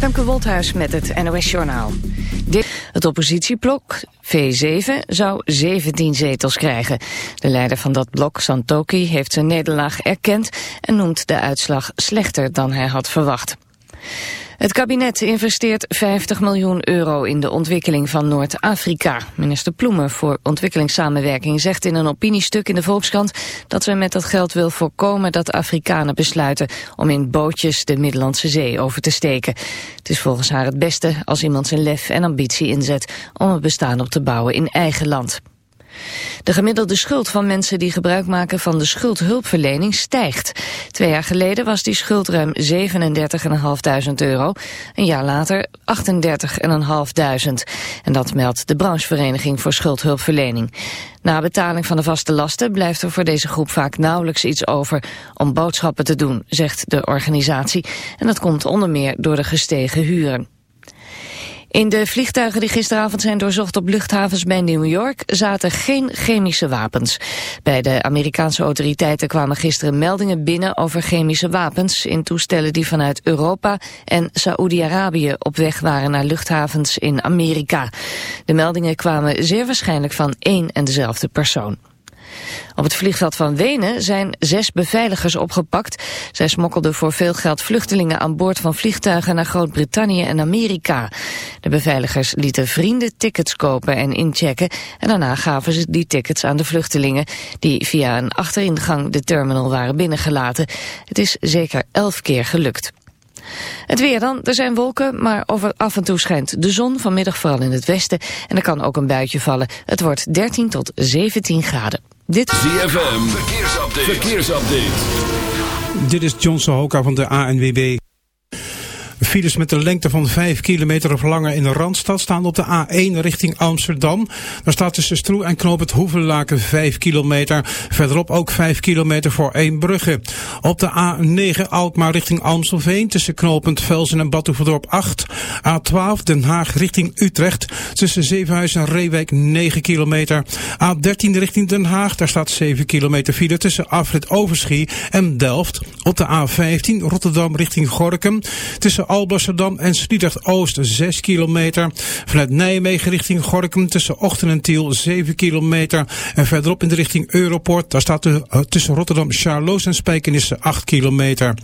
Femke Wolthuis met het NOS Journaal. Het oppositieblok, V7, zou 17 zetels krijgen. De leider van dat blok, Santoki, heeft zijn nederlaag erkend... en noemt de uitslag slechter dan hij had verwacht. Het kabinet investeert 50 miljoen euro in de ontwikkeling van Noord-Afrika. Minister Ploemen voor ontwikkelingssamenwerking zegt in een opiniestuk in de Volkskrant dat ze met dat geld wil voorkomen dat Afrikanen besluiten om in bootjes de Middellandse Zee over te steken. Het is volgens haar het beste als iemand zijn lef en ambitie inzet om het bestaan op te bouwen in eigen land. De gemiddelde schuld van mensen die gebruik maken van de schuldhulpverlening stijgt. Twee jaar geleden was die schuld ruim 37.500 euro. Een jaar later 38.500. En dat meldt de branchevereniging voor schuldhulpverlening. Na betaling van de vaste lasten blijft er voor deze groep vaak nauwelijks iets over om boodschappen te doen, zegt de organisatie. En dat komt onder meer door de gestegen huren. In de vliegtuigen die gisteravond zijn doorzocht op luchthavens bij New York zaten geen chemische wapens. Bij de Amerikaanse autoriteiten kwamen gisteren meldingen binnen over chemische wapens in toestellen die vanuit Europa en Saoedi-Arabië op weg waren naar luchthavens in Amerika. De meldingen kwamen zeer waarschijnlijk van één en dezelfde persoon. Op het vliegveld van Wenen zijn zes beveiligers opgepakt. Zij smokkelden voor veel geld vluchtelingen aan boord van vliegtuigen naar Groot-Brittannië en Amerika. De beveiligers lieten vrienden tickets kopen en inchecken en daarna gaven ze die tickets aan de vluchtelingen die via een achteringang de terminal waren binnengelaten. Het is zeker elf keer gelukt. Het weer dan, er zijn wolken, maar over af en toe schijnt de zon, vanmiddag vooral in het westen. En er kan ook een buitje vallen. Het wordt 13 tot 17 graden. Dit ZFM, verkeersupdate. verkeersupdate. Dit is John Sohoka van de ANWB. Files met een lengte van 5 kilometer of langer in de Randstad staan op de A1 richting Amsterdam. Daar staat tussen Stroe en Knoop het Hoevenlaken 5 kilometer. Verderop ook 5 kilometer voor Eembrugge. Op de A9 Alkmaar richting Amstelveen tussen knooppunt Velsen en Batuverdorp 8. A12 Den Haag richting Utrecht tussen Zevenhuizen en Reewijk 9 kilometer. A13 richting Den Haag, daar staat 7 kilometer file tussen Afrit Overschie en Delft. Op de A15 Rotterdam richting Gorkum tussen Alblasserdam en Sliedrecht-Oost 6 kilometer. Vanuit Nijmegen richting Gorkum tussen Ochten en Tiel 7 kilometer. En verderop in de richting Europort, daar staat de, uh, tussen Rotterdam, Charloes en Spijkenisse 8 kilometer.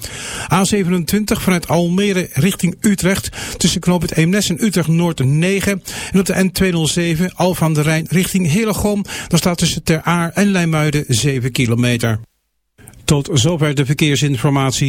A27 vanuit Almere richting Utrecht tussen knooppunt Eemnes en Utrecht Noord 9. En op de N207 Alphen aan de Rijn richting Hillegom, daar staat tussen Ter Aar en Leimuiden 7 kilometer. Tot zover de verkeersinformatie.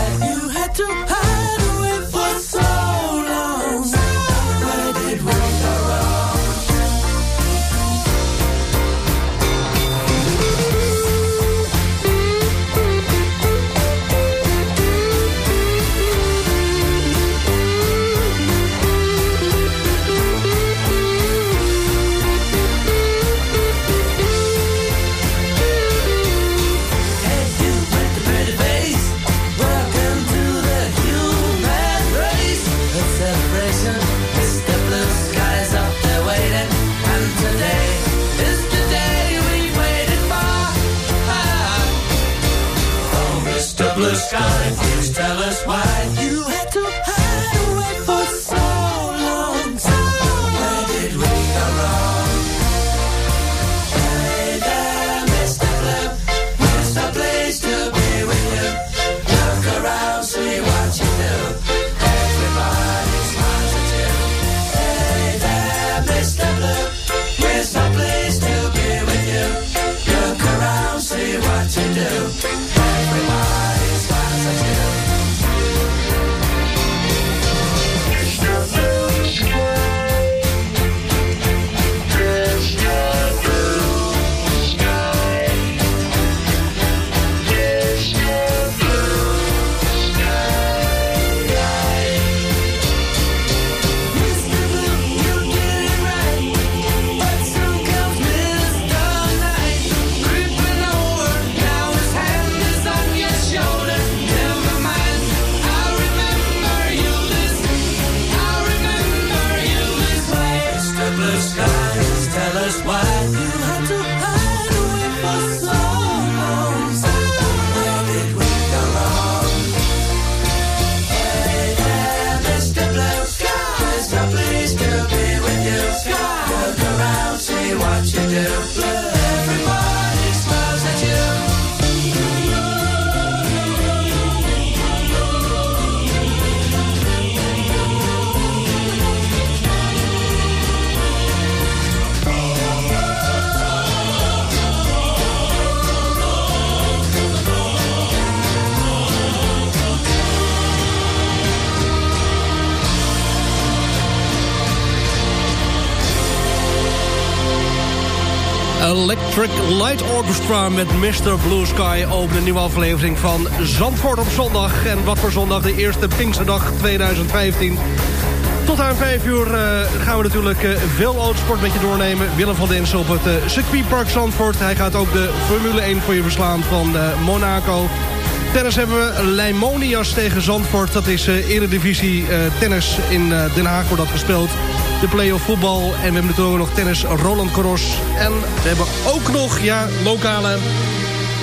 Light Orchestra met Mr. Blue Sky... over de nieuwe aflevering van Zandvoort op zondag. En wat voor zondag? De eerste Pinksterdag 2015. Tot aan 5 uur eh, gaan we natuurlijk eh, veel autosport met je doornemen. Willem van Densen op het uh, circuitpark Zandvoort. Hij gaat ook de Formule 1 voor je verslaan van Monaco. Tennis hebben we Leimonias tegen Zandvoort. Dat is uh, eredivisie uh, tennis in uh, Den Haag wordt dat gespeeld. De play-off voetbal. En we hebben natuurlijk ook nog tennis Roland Garros. En we hebben ook nog, ja, lokale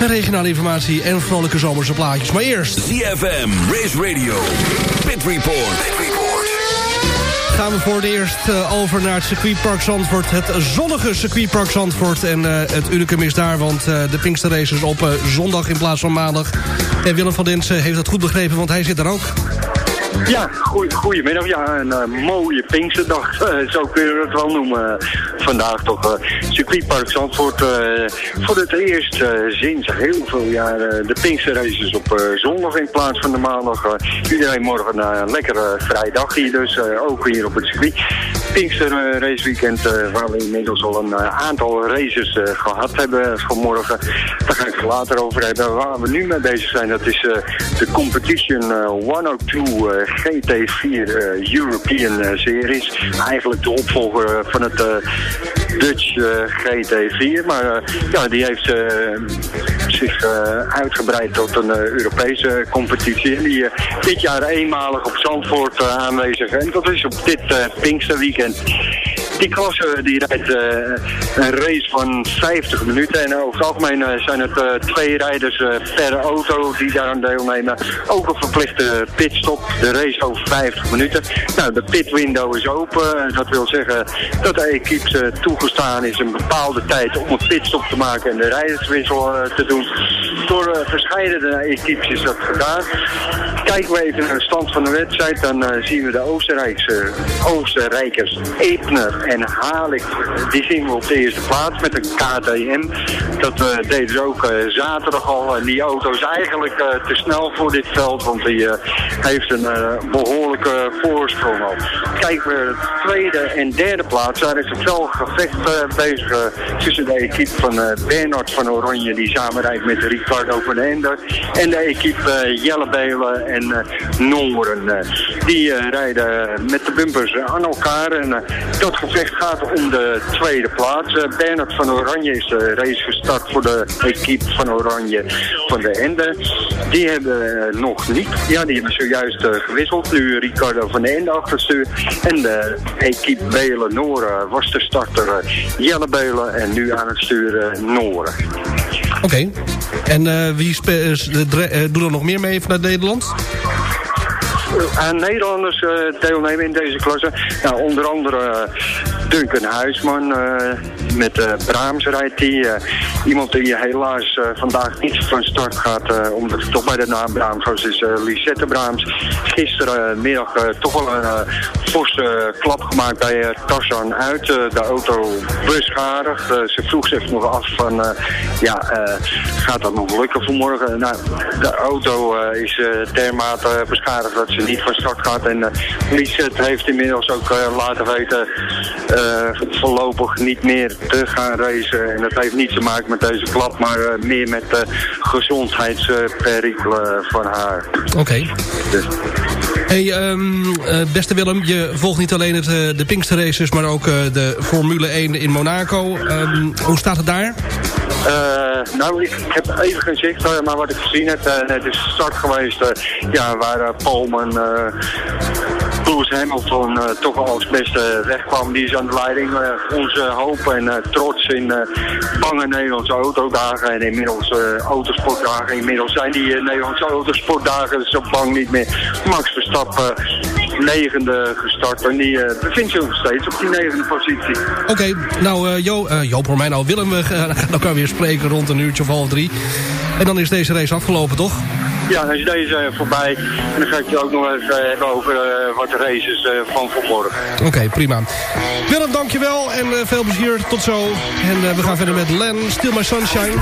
en regionale informatie en vrolijke zomerse plaatjes. Maar eerst... ZFM, Race Radio, Pit Report. Pit Report. Gaan we voor het eerst uh, over naar het circuitpark Zandvoort. Het zonnige circuitpark Zandvoort. En uh, het unicum is daar, want uh, de Pinkster Race is op zondag in plaats van maandag. En Willem van Dinsen heeft dat goed begrepen, want hij zit daar ook. Ja, goeie, goedemiddag. Ja, een uh, mooie Pinksterdag, uh, zo kunnen we het wel noemen. Uh, vandaag toch circuitpark Zandvoort voor het eerst sinds heel veel jaren de Pinksterraces op zondag in plaats van de maandag. iedereen morgen een lekkere vrijdag hier dus, ook hier op het circuit. Pinkster raceweekend waar we inmiddels al een aantal races gehad hebben vanmorgen. Daar ga ik het later over hebben. Waar we nu mee bezig zijn, dat is de Competition 102 GT4 uh, European Series. Eigenlijk de opvolger van het Dutch GT4. Maar ja, die heeft zich uitgebreid tot een Europese competitie. En die dit jaar eenmalig op Zandvoort aanwezig. En dat is op dit Pinksterweekend. Die klasse die rijdt een race van 50 minuten. En over het algemeen zijn het twee rijders per auto die daaraan deelnemen. Ook een verplichte pitstop. De race over 50 minuten. Nou, de pitwindow is open. Dat wil zeggen dat de equipe toegestaan is een bepaalde tijd om een pitstop te maken en de rijderswissel te doen. Door verschillende equipes is dat gedaan. Kijken we even naar de stand van de wedstrijd, dan zien we de Oostenrijkse, Oostenrijkers Ebner en Halik. Die zien we op de eerste plaats met een KTM. Dat uh, deden ook zaterdag al. En die auto is eigenlijk te snel voor dit veld, want die heeft een behoorlijke voorsprong al. Kijken we de tweede en derde plaats, daar is het wel gevecht bezig tussen de equipe van Bernard van Oranje, die samenrijdt met Ricardo van Ender. En de equipe uh, Jellebelen en Noren. die rijden met de bumpers aan elkaar. En dat gaat om de tweede plaats. Bernard van Oranje is de race gestart voor de equipe van Oranje van de Ende. Die hebben nog niet. Ja, die hebben zojuist gewisseld. Nu Ricardo van de Ende achter het stuur. En de equipe Belen Noren was de starter Jellebelen en nu aan het sturen Noren. Oké. Okay. En uh, wie uh, doen er nog meer mee vanuit Nederland? aan Nederlanders uh, deelnemen in deze klasse. Nou, onder andere Duncan Huisman met uh, Braams rijdt hij. iemand die helaas vandaag niet van start gaat, omdat het toch bij de naam Braams was, is Lisette Braams. Gisterenmiddag toch wel een forse klap gemaakt bij Tarzan uit. de auto beschadigd. ze vroeg zich nog af van, ja, gaat dat nog lukken vanmorgen? Nou, de auto is dermate beschadigd dat ze niet van start gaat. En Lisette heeft inmiddels ook laten weten voorlopig niet meer te gaan racen. En dat heeft niets te maken met deze klap, maar meer met de gezondheidsperikelen van haar. Oké. Okay. Dus. Hey, um, beste Willem, je volgt niet alleen het, de Pinkster Races, maar ook de Formule 1 in Monaco. Um, hoe staat het daar? Uh, nou, ik, heb even geen zicht, maar wat ik gezien heb, uh, het is start geweest ja, waar Polman Lewis Hamilton uh, toch wel als beste wegkwam. Die is aan de leiding. Uh, onze hoop en uh, trots in bange Nederlandse autodagen en inmiddels autosportdagen. Inmiddels zijn die Nederlandse autosportdagen zo bang niet meer. Max Verstappen negende gestart en die bevindt zich nog steeds op die negende positie. Oké, nou Jo, Joop Romein, nou Willem, we gaan elkaar weer spreken rond een uurtje of half drie. En dan is deze race afgelopen, toch? Ja, dan is deze voorbij. En dan ga ik je ook nog even hebben over uh, wat races uh, van vanmorgen. Oké, prima. Willem, dankjewel en veel plezier. Tot zo. En we gaan verder met Len, Still My Sunshine.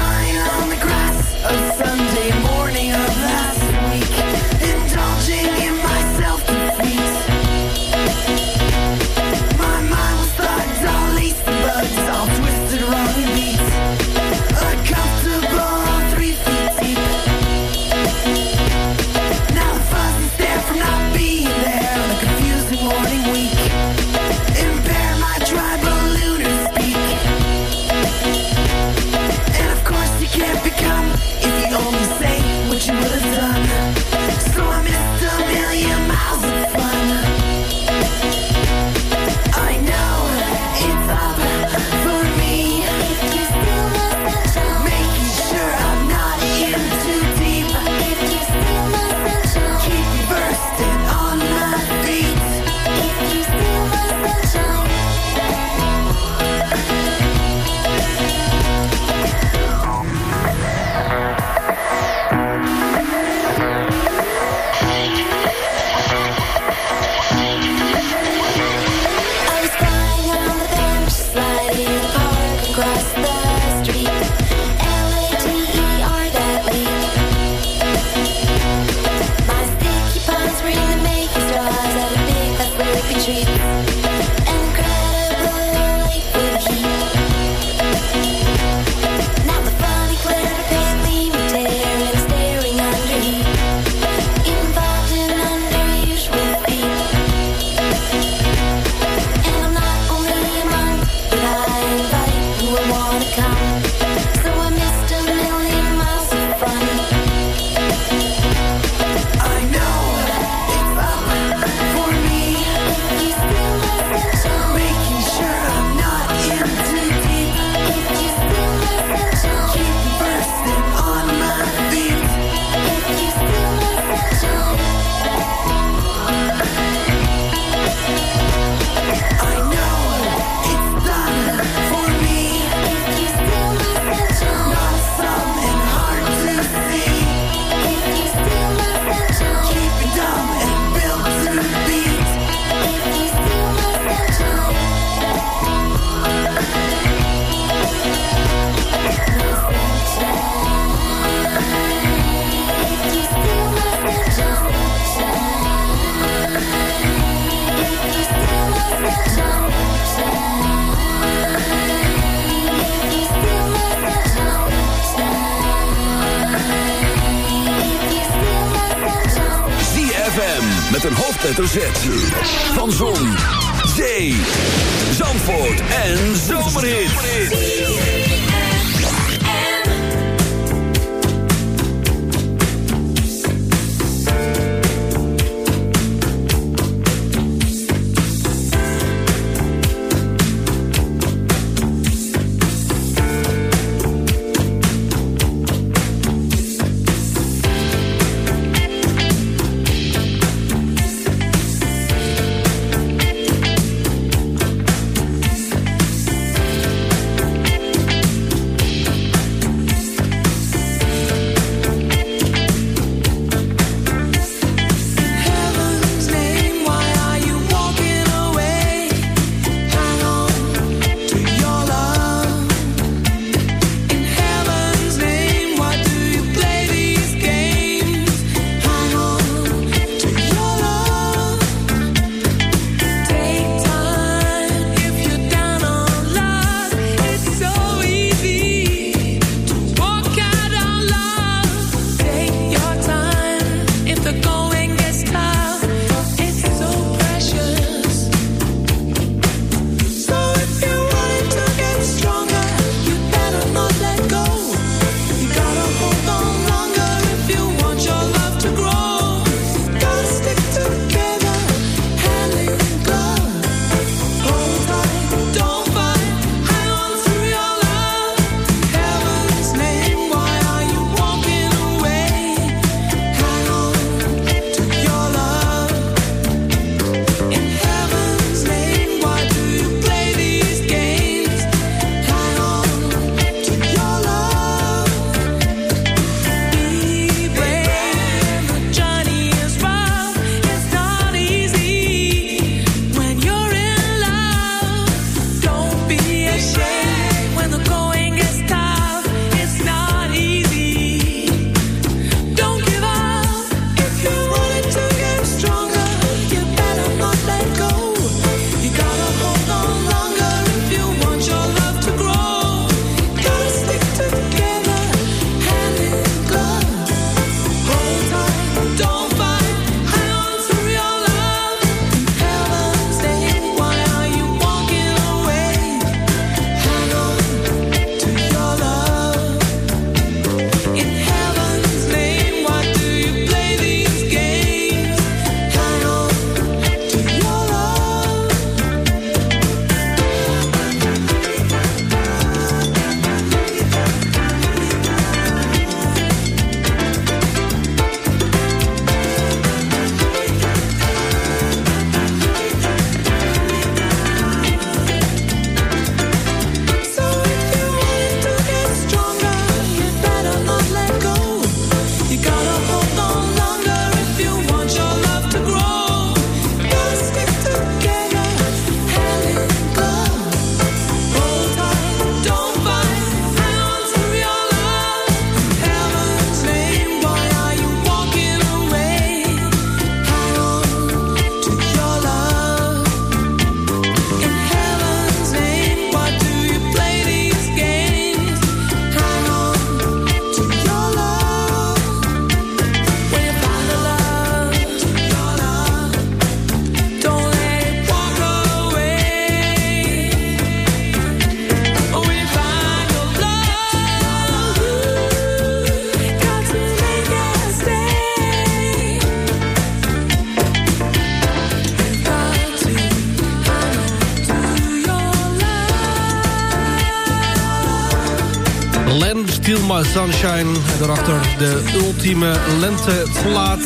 Sunshine. En daarachter de ultieme lenteplaat.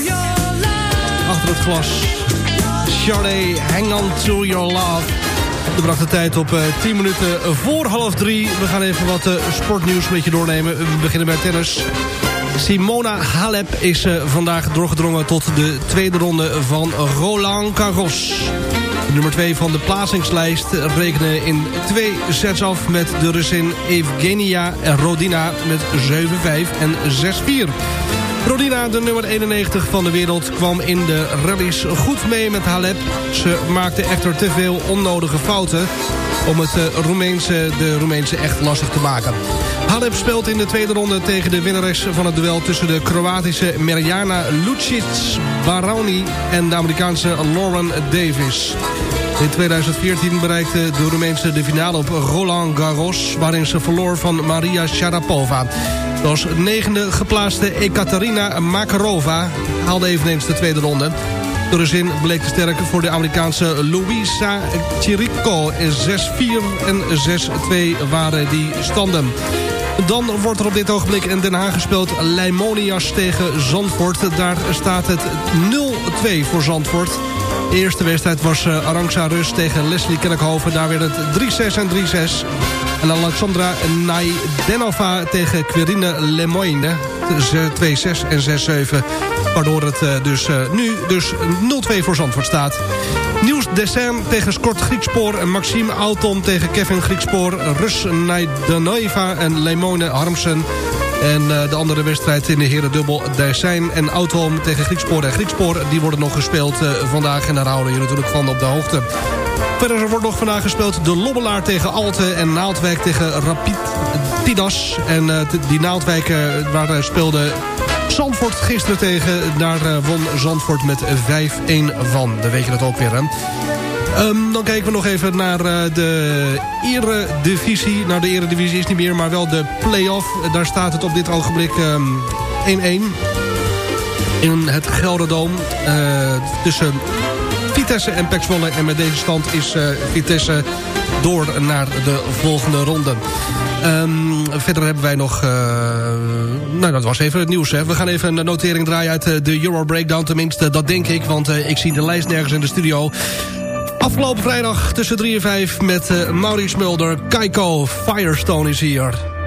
Achter het glas. Charlie, hang on to your love. we bracht de tijd op eh, 10 minuten voor half drie. We gaan even wat eh, sportnieuws met je doornemen. We beginnen bij tennis. Simona Halep is eh, vandaag doorgedrongen tot de tweede ronde van Roland Garros nummer 2 van de plaatsingslijst rekenen in twee sets af... met de Russin Evgenia Rodina met 7-5 en 6-4. Rodina, de nummer 91 van de wereld, kwam in de rallies goed mee met Halep. Ze maakte echter te veel onnodige fouten om het eh, Roemeense, de Roemeense echt lastig te maken. Halep speelt in de tweede ronde tegen de winnares van het duel... tussen de Kroatische Mirjana Lucic Baroni en de Amerikaanse Lauren Davis. In 2014 bereikte de Roemeense de finale op Roland Garros... waarin ze verloor van Maria Sharapova. Als negende geplaatste Ekaterina Makarova haalde eveneens de tweede ronde. De zin bleek te sterk voor de Amerikaanse Luisa Chirico. 6-4 en 6-2 waren die standen. Dan wordt er op dit ogenblik in Den Haag gespeeld Leimonias tegen Zandvoort. Daar staat het 0-2 voor Zandvoort. Eerste wedstrijd was uh, Arangsa Rus tegen Leslie Kerkhoven. Daar werd het 3-6 en 3-6. En Alexandra Naidenova tegen Quirine Lemoyne. 2-6 en 6-7. Waardoor het uh, dus uh, nu dus 0-2 voor Zandvoort staat. Nieuws Dessin tegen Scott Griekspoor. En Maxime Auton tegen Kevin Griekspoor. Rus Naidenova en Lemone Harmsen. En uh, de andere wedstrijd in de herendubbel Dersijn en Autom tegen Griekspoor en Griekspoor. Die worden nog gespeeld uh, vandaag en daar houden jullie natuurlijk van op de hoogte. Verder wordt nog vandaag gespeeld de Lobbelaar tegen Alte en Naaldwijk tegen Rapid Tidas. En uh, die Naaldwijk waar speelde Zandvoort gisteren tegen. Daar won Zandvoort met 5-1 van. Dan weet je dat ook weer. Um, dan kijken we nog even naar uh, de eredivisie. Nou, de eredivisie is niet meer, maar wel de play-off. Daar staat het op dit ogenblik 1-1. Um, in het Gelderdoom. Uh, tussen Vitesse en Pek. En met deze stand is Vitesse door naar de volgende ronde. Um, verder hebben wij nog... nou, dat was even het nieuws. Hè. We gaan even een notering draaien uit de Euro Breakdown. Tenminste, dat denk ik. Want uh, ik zie de lijst nergens in de studio. Afgelopen vrijdag tussen 3 en 5 met uh, Maurice Mulder. Kaiko Firestone is hier.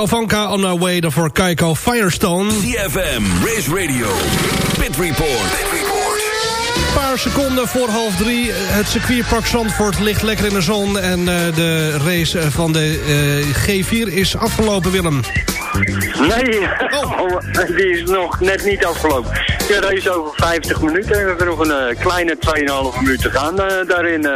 Jovanka on our way voor Kaiko Firestone. ZFM, Race Radio, Pit Report. Een paar seconden voor half drie. Het circuitpark Zandvoort ligt lekker in de zon. En eh, de race van de eh, G4 is afgelopen, Willem. Nee, oh. die is nog net niet afgelopen. De race is over 50 minuten. We hebben nog een eh, kleine 2,5 minuut te gaan eh, daarin.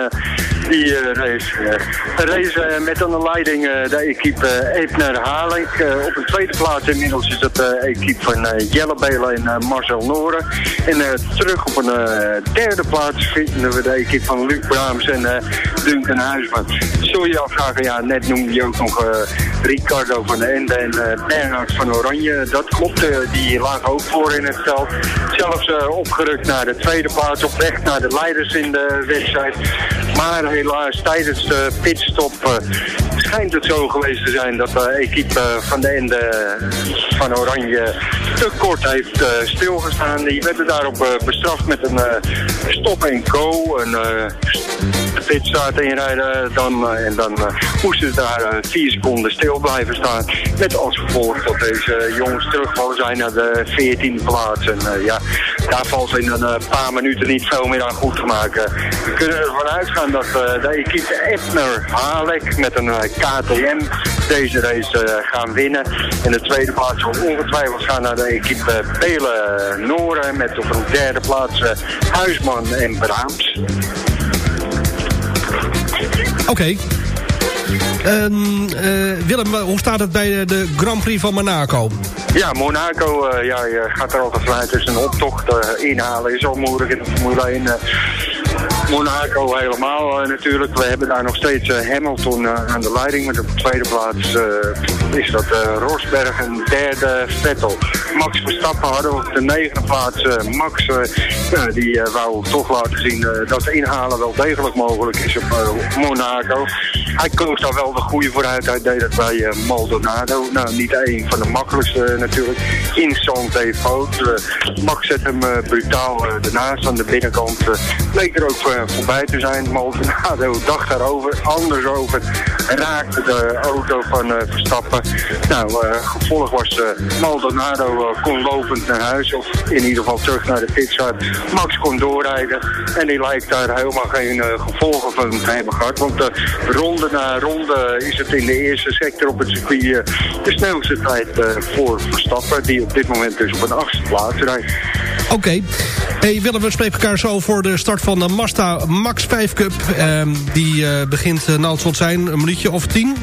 Die eh, race. eh. race met aan de leiding eh, de equipe uh, Eepner Haling. Op een tweede plaats inmiddels is het de equipe van Jelle Belen en Marcel Noren. En terug op een derde plaats vinden we de equipe van Luc Braams en Duncan Huisman. Zul je afvragen, ja, net noemde je ook nog Ricardo van de Ende en Bernhard van Oranje. Dat klopt, die lagen ook voor in het veld. Zelfs opgerukt naar de tweede plaats, op weg naar de leiders in de wedstrijd. Maar helaas, tijdens de pitstop eh, schijnt het zo geweest te zijn dat de equipe van de Ende eh, van Oranje te kort heeft eh, stilgestaan. Die werden daarop eh, bestraft met een eh, stop en go, een eh, de pitstraat inrijden dan, eh, en dan eh, moesten ze daar eh, vier seconden stil blijven staan. Met als gevolg dat deze jongens terugvallen zijn naar de 14e plaats. En eh, ja, daar valt in een eh, paar minuten niet veel meer aan goed te maken. We kunnen ervan uitgaan dat eh, de equipe Ebner Halek met een eh, KTM deze race gaan winnen. En de tweede plaats zal ongetwijfeld gaan naar de equipe Belen Noren met op een derde plaats Huisman en Braams. Oké. Ehm, eh, Willem, hoe staat het bij de Grand Prix van Monaco? Ja, Monaco eh, ja, je gaat er altijd vanuit. Dus een optocht eh, inhalen is al moeilijk in de Formule 1. eh. Monaco helemaal natuurlijk. We hebben daar nog steeds Hamilton aan de leiding. Met op de tweede plaats is dat Rosberg en derde Vettel. Max Verstappen hadden op de negende plaats. eh, Max eh, die eh, wou toch laten zien dat inhalen wel degelijk mogelijk is op Monaco. Hij koos daar wel de goede vooruit. Hij deed het bij Maldonado. Nou, niet een van de makkelijkste natuurlijk. In Santé Fout. Max zet hem brutaal ernaast aan de binnenkant. leek er ook voorbij te zijn. Maldonado dacht daarover, anders over. Raakte de auto van Verstappen. Nou, gevolg was Maldonado eh, kon lopend naar huis. Of in ieder geval terug naar de pitstraat. Max kon doorrijden. En die lijkt daar helemaal geen eh, gevolgen van te hebben gehad. Want eh, ronde na ronde is het in de eerste sector op het circuit de snelste tijd voor Verstappen. Die op dit moment dus op een achtste plaats rijdt. Oké. Hey Willem, we spreken elkaar zo voor de start van de Mazda Max 5 Cup. Ehm, die begint, nou het zijn, een minuutje of tien.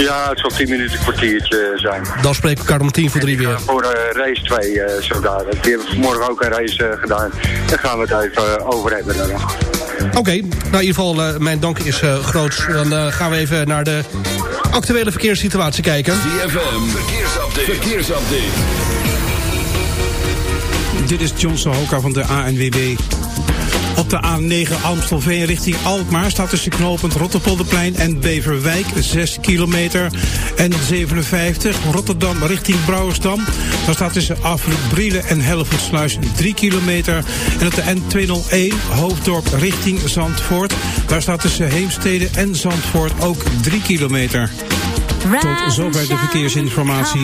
Ja, het zal 10 minuten een kwartiertje zijn. Dan spreken we elkaar om tien voor drie weer. Voor eh, race 2 eh zo dadelijk. Die hebben vanmorgen ook een race eh, gedaan. Daar gaan we het even eh, over hebben dan nog. Oké, nou in ieder geval, eh, mijn dank is eh groot. Dan eh, gaan we even naar de actuele verkeerssituatie kijken. ZFM, verkeersupdate. verkeersupdate. Dit is John Sohoka van de ANWB. De A9 Amstelveen richting Alkmaar staat tussen knooppunt Rotterpolderplein en Beverwijk 6 kilometer. En 57 Rotterdam richting Brouwersdam. Daar staat tussen Afrit Brielen en Hellevoetsluis 3 kilometer. En op de N201 Hoofddorp richting Zandvoort. Daar staat tussen Heemstede en Zandvoort ook 3 kilometer. Tot zover de verkeersinformatie.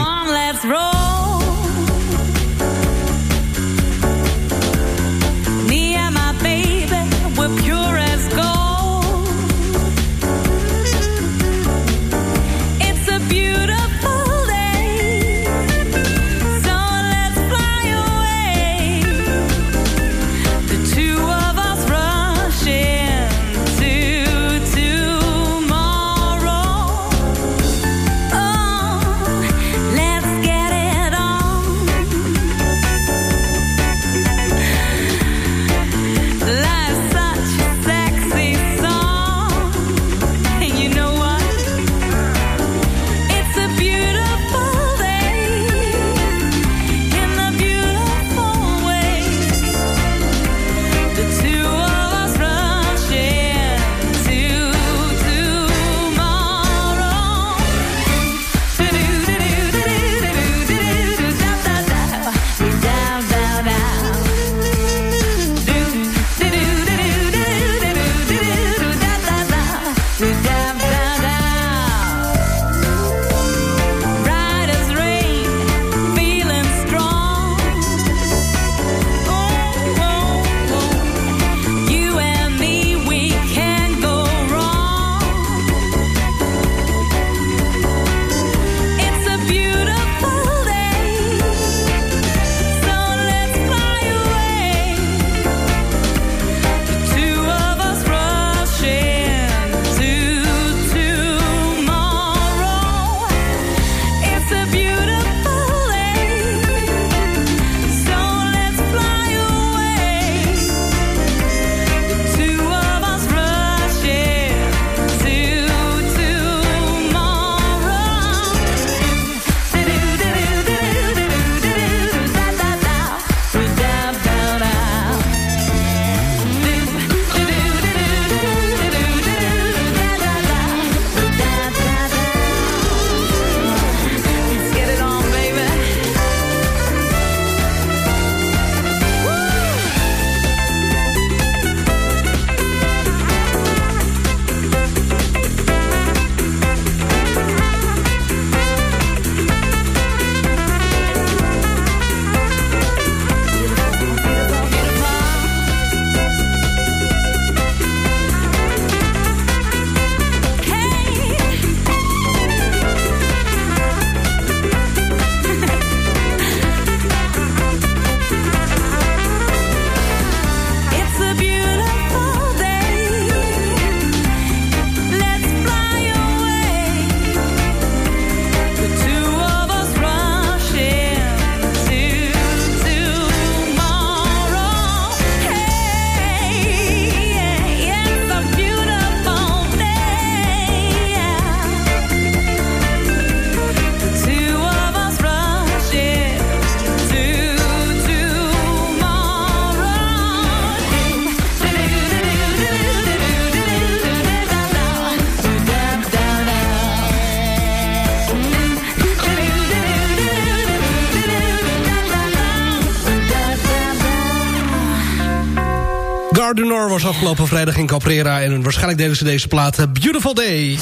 Du Nord was afgelopen vrijdag in Caprera... en waarschijnlijk deden ze deze plaat eh, Beautiful Day.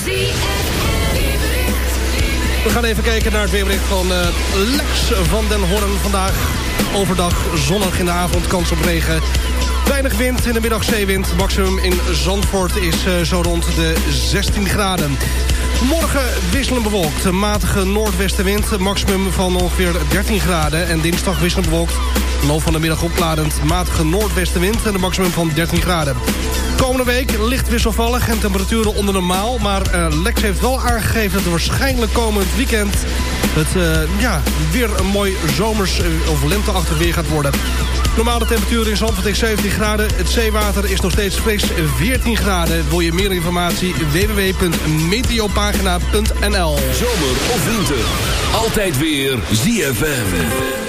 We gaan even kijken naar het weerbericht van eh, Lex van den Horn vandaag. Overdag zonnig in de avond, kans op regen. Weinig wind, in de middag zeewind. Maximum in Zandvoort is eh, zo rond de 16 graden. Morgen wisselend bewolkt. Matige noordwestenwind. Maximum van ongeveer 13 graden. En dinsdag wisselend bewolkt. Loop van de middag opladend. Matige noordwestenwind. En een maximum van 13 graden. Komende week licht wisselvallig en temperaturen onder normaal. Maar eh, Lex heeft wel aangegeven dat er waarschijnlijk komend weekend... het eh, ja, weer een mooi zomers- eh, of lenteachtig weer gaat worden. Normale temperatuur in Zandvoort is 17 graden. Het zeewater is nog steeds fris 14 graden. Wil je meer informatie? www.meteopagina.nl Zomer of winter. Altijd weer ZFM.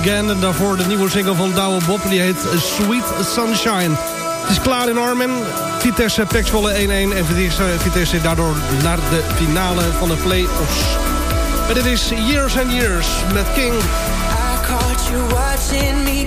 Again. En daarvoor de nieuwe single van Douwe Bob. Die heet Sweet Sunshine. Het is klaar in Armen. Vitesse Pexwolle 1-1. En Vitesse, daardoor naar de finale van de play-offs. En dit is Years and Years met King. I caught you watching me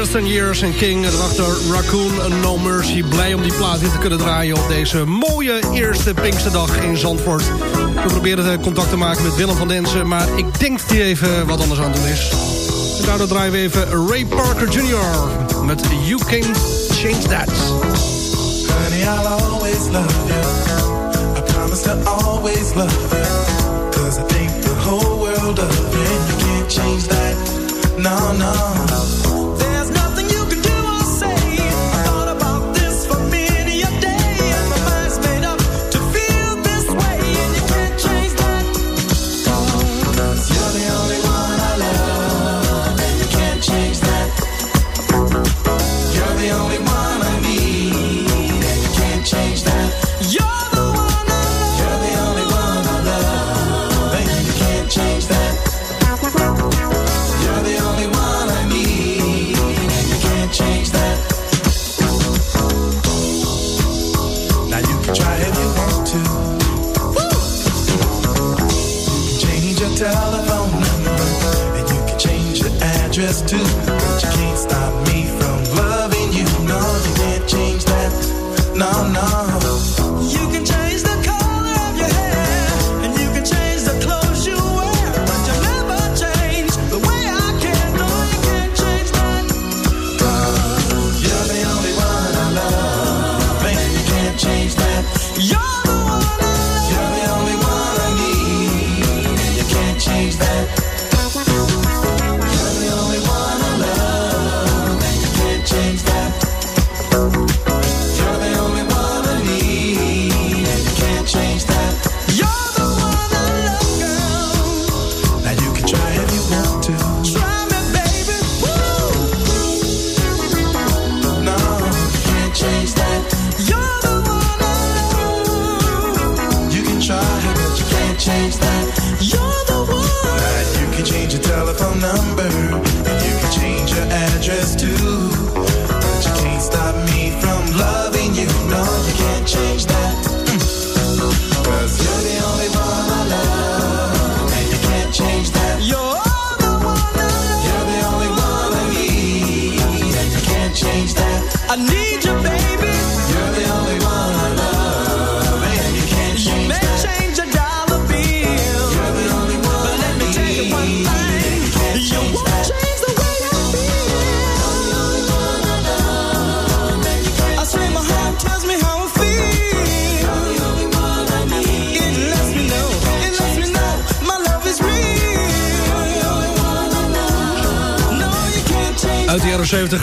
Years and Years en King. Erachter Raccoon No Mercy. Blij om die plaat weer te kunnen draaien op deze mooie eerste Pinksterdag in Zandvoort. We proberen contact te maken met Willem van Densen... maar ik denk dat hij even wat anders aan het doen is. En daardoor draaien we even Ray Parker Jr. met You Can Change That. Honey, I'll always love you. I promise to always love you. Cause I think the whole world of it. You can't change that. No, no. dress too.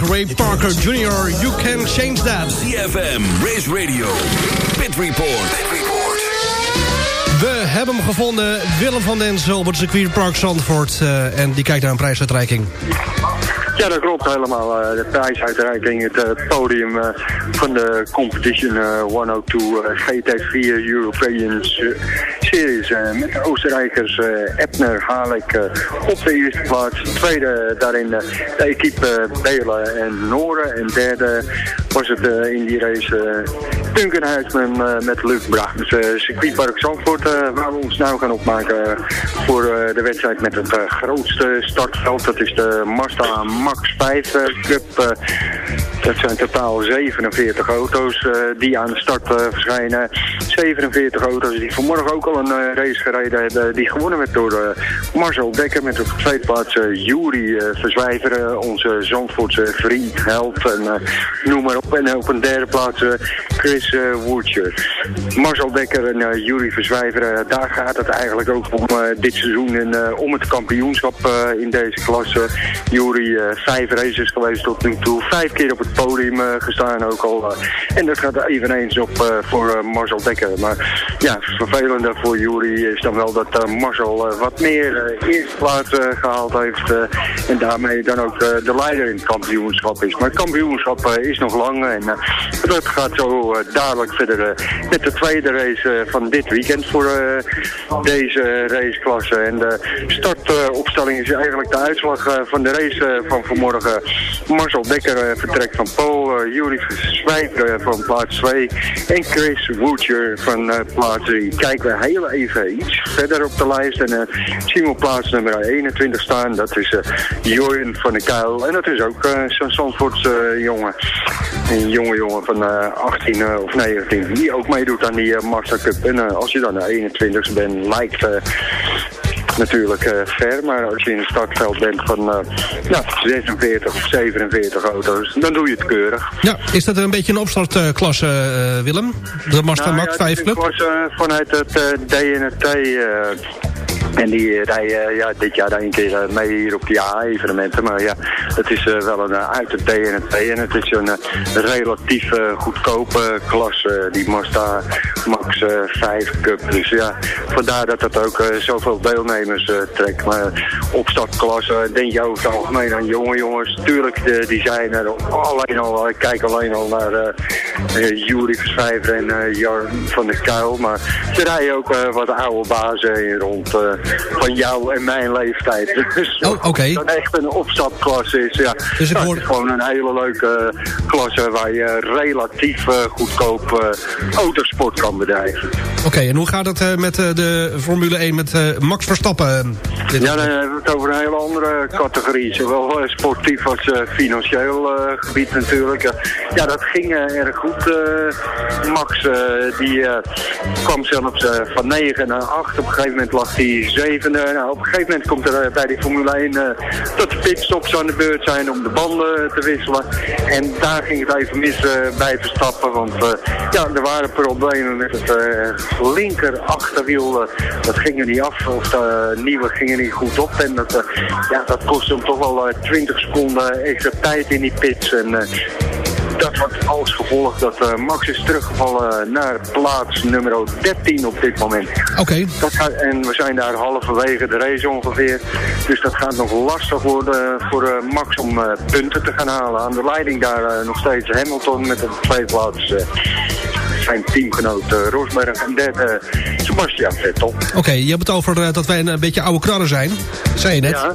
Ray Parker Jr. You Can Change That. CFM, Race Radio, Pit Report. We hebben hem gevonden, Willem van Denzel op het circuitpark Zandvoort. eh, en die kijkt naar een prijsuitreiking. Ja, dat klopt helemaal. Eh, de prijsuitreiking, het eh, podium eh, van de Competition eh, 102 eh, GT4 European S- Series. eh, met de Oostenrijkers eh Ebner, Halek eh, op de eerste plaats. Tweede daarin de equipe Belen en Noren. En derde was het in die race Duncan Huisman eh, met Luc Brahms. Uh, circuitpark Zandvoort, waar we ons nou gaan opmaken voor de wedstrijd met het grootste startveld. Dat is de Mazda Max 5 eh, Cup. dat zijn totaal 47 auto's die aan de start verschijnen. 47 auto's die vanmorgen ook al een eh, race gereden hebben. Die gewonnen werd door eh, Marcel Dekker met op de tweede plaats eh, Verzwijveren. Onze Zandvoortse vriend, held en eh, noem maar op. En op een derde plaats eh, Chris uh, Woertje. Marcel Dekker en Juri Verzwijveren. daar gaat het eigenlijk ook om eh, dit seizoen. En eh, om het kampioenschap eh, in deze klasse. Juri eh, vijf races geweest tot nu toe. Vijf keer op het podium eh, gestaan ook al. eh. en dat gaat eveneens op eh, voor eh, Marcel Dekker. Maar ja, vervelender voor Juri is dan wel dat eh, Marcel eh, wat meer eh, eerste plaats eh, gehaald heeft. en daarmee dan ook de leider in het kampioenschap is. Maar het kampioenschap is nog lang. En dat gaat zo dadelijk verder met de tweede race van dit weekend voor deze raceklasse. En de startopstelling is eigenlijk de uitslag van de race van vanmorgen. Marcel Dekker vertrekt van Pool, Juri Zwijver van plaats 2 en Chris Woodger van eh, plaats 3. Kijken we heel even iets verder op de lijst en eh, zien we plaats nummer 21 staan. Dat is eh Jorn van der Kuil en dat is ook zo'n Zandvoortse jongen. Een jonge jongen van eh, 18 eh, of 19 die ook meedoet aan die eh, Master Cup. En als je dan de 21ste bent, lijkt... natuurlijk eh, ver, maar als je in het startveld bent van eh, ja, 46 of 47 auto's, dan doe je het keurig. Ja, is dat een beetje een opstartklasse, eh, Willem? De Mazda Nou Max ja, 5 Ik Club? was vanuit het DNT en die rijden ja, dit jaar één keer eh, mee hier op die A-evenementen. Maar ja, het is eh, wel een eh, uit het DNT en het is een eh, relatief eh, goedkope klasse, die Mazda Max eh, 5 Cup. Dus ja, vandaar dat het ook eh, zoveel deelnemers eh, trekt. Maar opstartklasse, denk je over het algemeen aan jonge jongens. Tuurlijk, de, die zijn er alleen al, ik kijk alleen al naar eh eh, Juri Verschijver en eh, Jar van der Kuil. Maar ze rijden ook eh, wat oude bazen in rond eh, van jou en mijn leeftijd. Dus Oh, oké. dat echt een opstapklasse is. Ja. Dus ik hoor- het is gewoon een hele leuke eh, klasse waar je relatief eh, goedkoop eh, autosport kan bedrijven. Oké, en hoe gaat het eh, met eh, de Formule 1 met eh, Max Verstappen? Ja, dan hebben we het over een hele andere categorie. Zowel sportief als financieel gebied natuurlijk. Ja, dat ging erg goed. Max die kwam zelfs van 9 naar 8. Op een gegeven moment lag hij zevende. Nou, op een gegeven moment komt er bij die Formule 1 eh, dat de pitstops aan de beurt zijn om de banden te wisselen. En daar ging het even mis bij Verstappen. Want ja, er waren problemen met het linker achterwiel. eh, dat ging er niet af. Of de nieuwe ging er niet goed op. En dat, eh, ja, dat kostte hem toch wel eh, 20 seconden extra tijd in die pits. En eh, dat had als gevolg dat eh, Max is teruggevallen naar plaats nummer 13 op dit moment. Oké, en we zijn daar halverwege de race ongeveer. Dus dat gaat nog lastig worden voor eh, Max om eh, punten te gaan halen. Aan de leiding daar eh, nog steeds Hamilton met de tweede plaats. Eh, zijn teamgenoot eh, Rosberg en derde Sebastian Vettel. oké. je hebt het over eh, dat wij een, eh, beetje oude krarren zijn. Zei je net. Ja,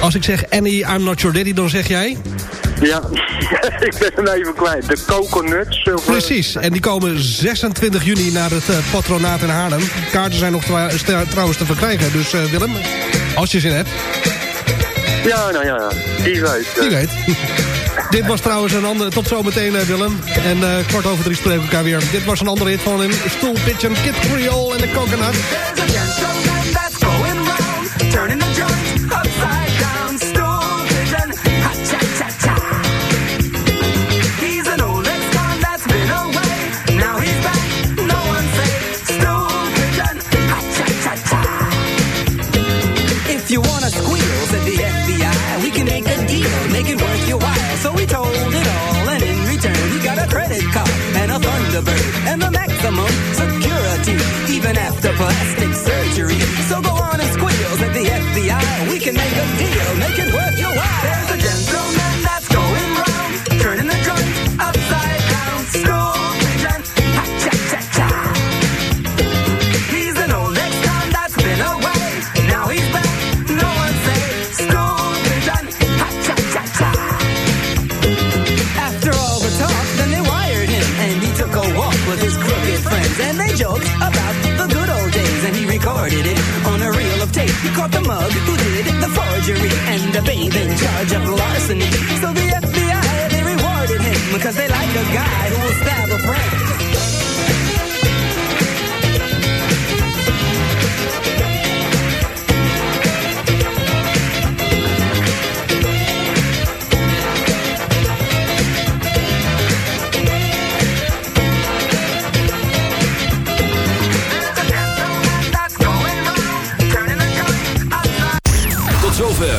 Als ik zeg Annie, I'm not your daddy, dan zeg jij? ja. ik ben hem even kwijt. De coconuts. of, eh, Precies, en die komen 26 juni naar het eh, patronaat in Haarlem. Kaarten zijn nog trouwens te verkrijgen, dus eh, Willem, als je zin hebt, Ja, nou ja, die weet. eh. wie weet. Dit was trouwens een andere, tot zometeen eh, Willem. En eh, kwart over drie spreken we elkaar weer. Dit was een andere hit van een Stoel Pitch en Kid Creole en de Coconut. empty, even after plastic surgery. So go on forgery, and the babe in charge of larceny. So the FBI they rewarded him because they like a guy who will stab a friend.